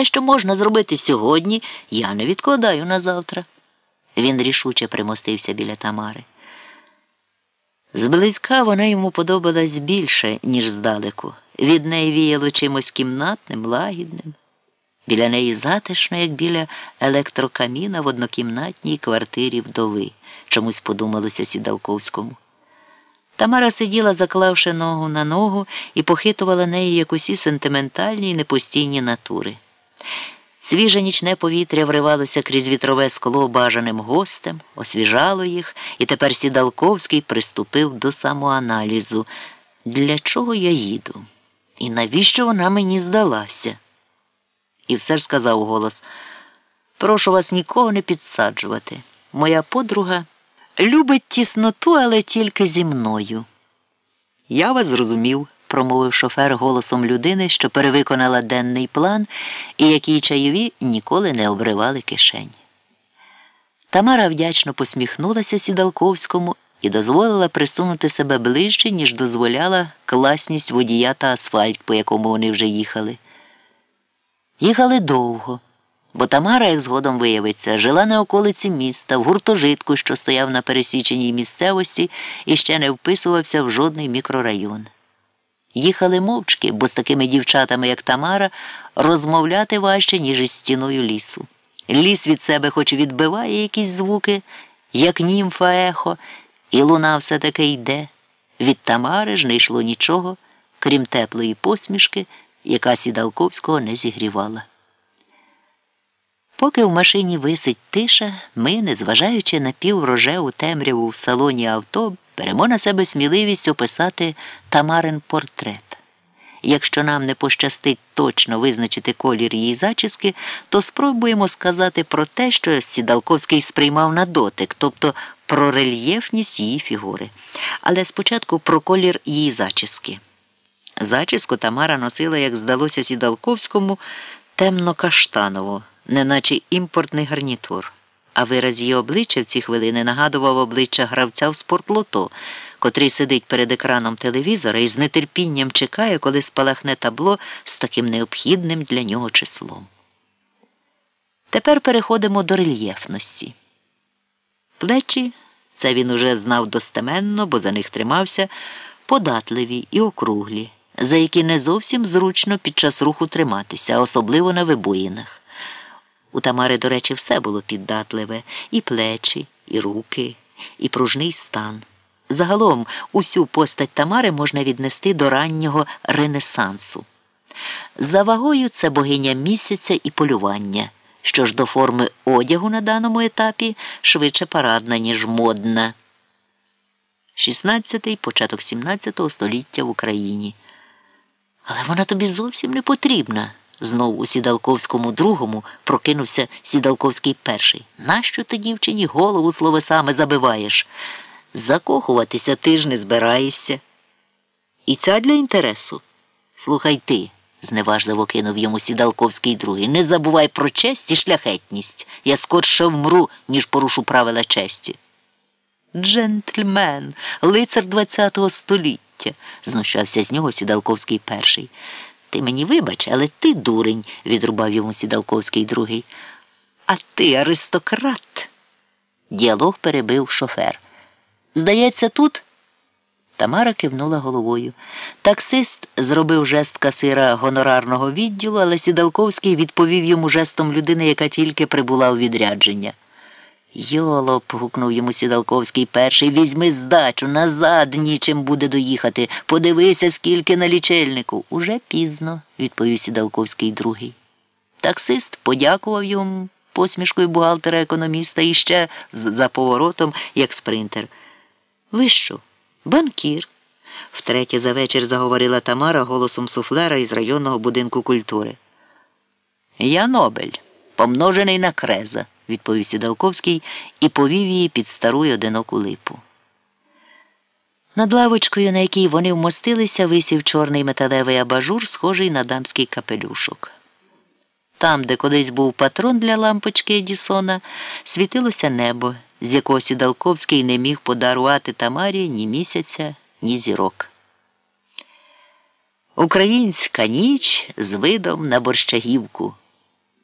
Те, що можна зробити сьогодні, я не відкладаю на завтра. Він рішуче примостився біля Тамари. Зблизька вона йому подобалась більше, ніж здалеку. Від неї віяло чимось кімнатним, лагідним. Біля неї затишно, як біля електрокаміна в однокімнатній квартирі вдови, чомусь подумалося Сідалковському. Тамара сиділа, заклавши ногу на ногу, і похитувала неї як усі сентиментальні й непостійні натури. Свіже нічне повітря вривалося крізь вітрове скло бажаним гостем, освіжало їх, і тепер Сідалковський приступив до самоаналізу. Для чого я їду? І навіщо вона мені здалася? І все ж сказав голос Прошу вас нікого не підсаджувати. Моя подруга любить тісноту, але тільки зі мною. Я вас зрозумів, промовив шофер голосом людини, що перевиконала денний план і якій чайові ніколи не обривали кишень. Тамара вдячно посміхнулася Сідалковському і дозволила присунути себе ближче, ніж дозволяла класність водія та асфальт, по якому вони вже їхали. Їхали довго, бо Тамара, як згодом виявиться, жила на околиці міста, в гуртожитку, що стояв на пересіченій місцевості і ще не вписувався в жодний мікрорайон. Їхали мовчки, бо з такими дівчатами, як Тамара, розмовляти важче, ніж із стіною лісу. Ліс від себе хоч відбиває якісь звуки, як німфа ехо, і луна все таки йде. Від Тамари ж не йшло нічого, крім теплої посмішки, яка Сідалковського не зігрівала. Поки в машині висить тиша, ми, незважаючи на піврожеву темряву в салоні авто, беремо на себе сміливість описати Тамарин портрет. Якщо нам не пощастить точно визначити колір її зачіски, то спробуємо сказати про те, що Сідалковський сприймав на дотик, тобто про рельєфність її фігури. Але спочатку про колір її зачіски. Зачіску Тамара носила, як здалося Сідалковському, темно-каштанову, неначе імпортний гарнітур. А вираз її обличчя в ці хвилини нагадував обличчя гравця в спортлото, котрий сидить перед екраном телевізора і з нетерпінням чекає, коли спалахне табло з таким необхідним для нього числом. Тепер переходимо до рельєфності. Плечі, це він уже знав достеменно, бо за них тримався, податливі і округлі, за які не зовсім зручно під час руху триматися, особливо на вибоїнах. У Тамари, до речі, все було піддатливе і плечі, і руки, і пружний стан. Загалом усю постать Тамари можна віднести до раннього Ренесансу. За вагою це богиня місяця і полювання, що ж до форми одягу на даному етапі швидше парадна, ніж модна. 16-й, початок 17 століття в Україні. Але вона тобі зовсім не потрібна. Знов у сідалковському другому прокинувся сідалковський перший. Нащо ти, дівчині, голову словесами забиваєш? Закохуватися ти ж не збираєшся. І ця для інтересу. Слухай ти, зневажливо кинув йому сідалковський другий. Не забувай про честь і шляхетність. Я скорше вмру, ніж порушу правила честі. Джентльмен, лицар ХХ століття, знущався з нього сідалковський перший. Ти мені вибач, але ти дурень, відрубав йому сідалковський другий. А ти аристократ. Діалог перебив шофер. Здається, тут. Тамара кивнула головою. Таксист зробив жест касира гонорарного відділу, але Сідалковський відповів йому жестом людини, яка тільки прибула у відрядження. Йолоп, гукнув йому Сідалковський перший, візьми здачу, назад нічим буде доїхати. Подивися, скільки на лічильнику. Уже пізно, відповів Сідалковський другий. Таксист подякував йому посмішкою бухгалтера економіста і ще за поворотом, як спринтер. Ви що? Банкір. Втретє за вечір заговорила Тамара голосом суфлера із районного будинку культури. Я Нобель, помножений на креза відповів Сідалковський і повів її під стару й одиноку липу. Над лавочкою, на якій вони вмостилися, висів чорний металевий абажур, схожий на дамський капелюшок. Там, де колись був патрон для лампочки Едісона, світилося небо, з якого Сідалковський не міг подарувати Тамарі ні місяця, ні зірок. Українська ніч з видом на борщагівку.